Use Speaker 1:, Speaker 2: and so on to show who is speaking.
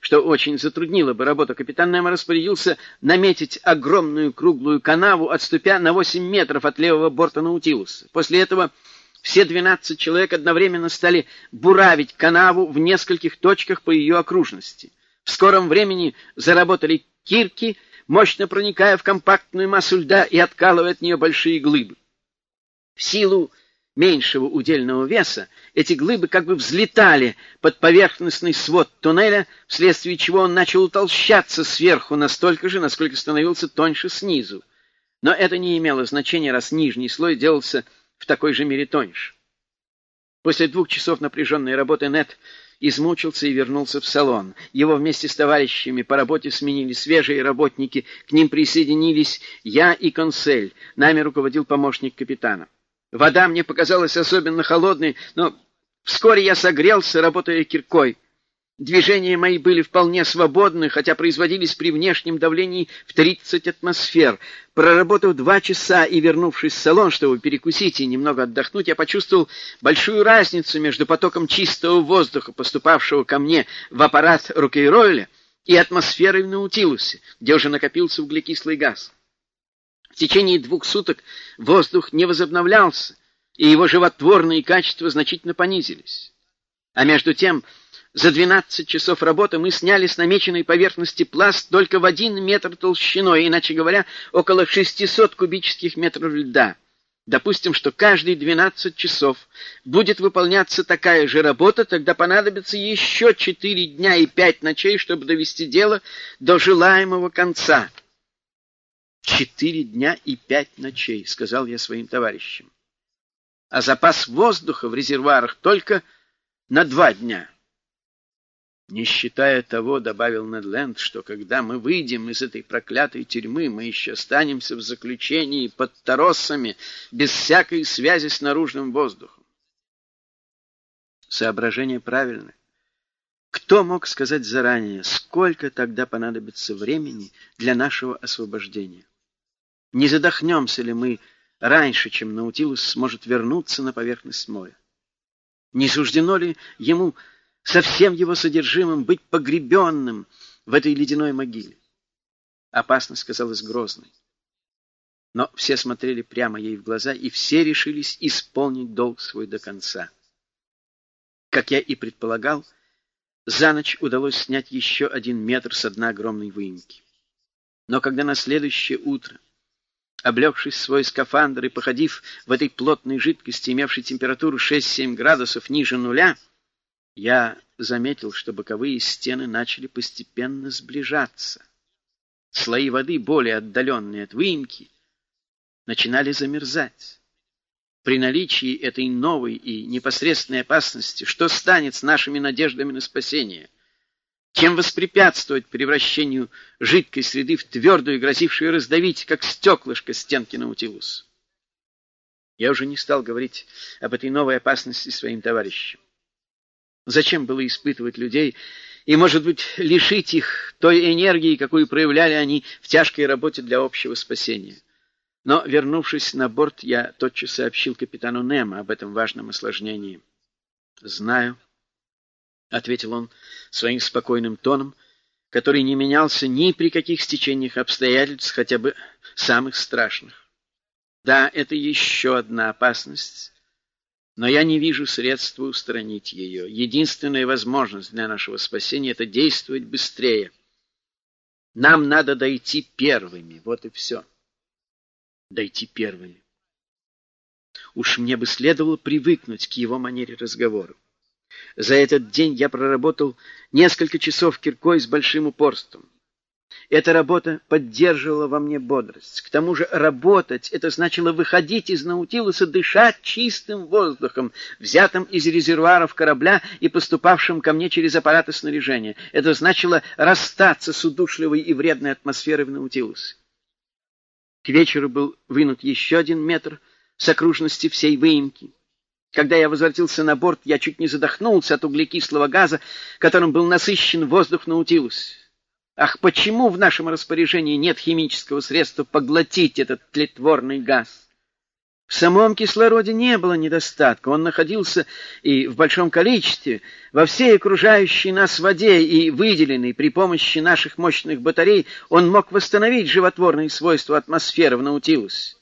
Speaker 1: что очень затруднило бы работу, капитан Немо распорядился наметить огромную круглую канаву, отступя на 8 метров от левого борта Наутилуса. После этого все 12 человек одновременно стали буравить канаву в нескольких точках по ее окружности. В скором времени заработали кирки, мощно проникая в компактную массу льда и откалывая от нее большие глыбы. В силу меньшего удельного веса, эти глыбы как бы взлетали под поверхностный свод туннеля, вследствие чего он начал утолщаться сверху настолько же, насколько становился тоньше снизу. Но это не имело значения, раз нижний слой делался в такой же мере тоньше. После двух часов напряженной работы Нет измучился и вернулся в салон. Его вместе с товарищами по работе сменили свежие работники, к ним присоединились я и консель, нами руководил помощник капитана. Вода мне показалась особенно холодной, но вскоре я согрелся, работая киркой. Движения мои были вполне свободны, хотя производились при внешнем давлении в 30 атмосфер. Проработав два часа и вернувшись в салон, чтобы перекусить и немного отдохнуть, я почувствовал большую разницу между потоком чистого воздуха, поступавшего ко мне в аппарат Рукейройля, и атмосферой в Наутилусе, где уже накопился углекислый газ. В течение двух суток воздух не возобновлялся, и его животворные качества значительно понизились. А между тем, за 12 часов работы мы сняли с намеченной поверхности пласт только в один метр толщиной, иначе говоря, около 600 кубических метров льда. Допустим, что каждые 12 часов будет выполняться такая же работа, тогда понадобится еще 4 дня и 5 ночей, чтобы довести дело до желаемого конца. Четыре дня и пять ночей, — сказал я своим товарищам. А запас воздуха в резервуарах только на два дня. Не считая того, — добавил Недленд, — что когда мы выйдем из этой проклятой тюрьмы, мы еще останемся в заключении под торосами, без всякой связи с наружным воздухом. Соображение правильное. Кто мог сказать заранее, сколько тогда понадобится времени для нашего освобождения? Не задохнемся ли мы раньше, чем Наутилус сможет вернуться на поверхность моря? Не суждено ли ему со всем его содержимым быть погребенным в этой ледяной могиле? Опасность казалась грозной. Но все смотрели прямо ей в глаза, и все решились исполнить долг свой до конца. Как я и предполагал, за ночь удалось снять еще один метр с дна огромной выемки. Но когда на следующее утро Облегшись в свой скафандр и походив в этой плотной жидкости, имевшей температуру 6-7 градусов ниже нуля, я заметил, что боковые стены начали постепенно сближаться. Слои воды, более отдаленные от выемки, начинали замерзать. При наличии этой новой и непосредственной опасности, что станет с нашими надеждами на спасение? чем воспрепятствовать превращению жидкой среды в твердую, грозившую раздавить, как стеклышко стенки Наутилус. Я уже не стал говорить об этой новой опасности своим товарищам. Зачем было испытывать людей и, может быть, лишить их той энергии, какую проявляли они в тяжкой работе для общего спасения? Но, вернувшись на борт, я тотчас сообщил капитану Немо об этом важном осложнении. «Знаю», — ответил он своим спокойным тоном, который не менялся ни при каких стечениях обстоятельств, хотя бы самых страшных. Да, это еще одна опасность, но я не вижу средства устранить ее. Единственная возможность для нашего спасения — это действовать быстрее. Нам надо дойти первыми, вот и все. Дойти первыми. Уж мне бы следовало привыкнуть к его манере разговора. За этот день я проработал несколько часов киркой с большим упорством. Эта работа поддерживала во мне бодрость. К тому же работать — это значило выходить из Наутилуса, дышать чистым воздухом, взятым из резервуаров корабля и поступавшим ко мне через аппараты снаряжения. Это значило расстаться с удушливой и вредной атмосферой в Наутилусе. К вечеру был вынут еще один метр с окружности всей выемки. Когда я возвратился на борт, я чуть не задохнулся от углекислого газа, которым был насыщен воздух Наутилус. Ах, почему в нашем распоряжении нет химического средства поглотить этот тлетворный газ? В самом кислороде не было недостатка, он находился и в большом количестве во всей окружающей нас воде, и выделенный при помощи наших мощных батарей он мог восстановить животворные свойства атмосферы в Наутилусе.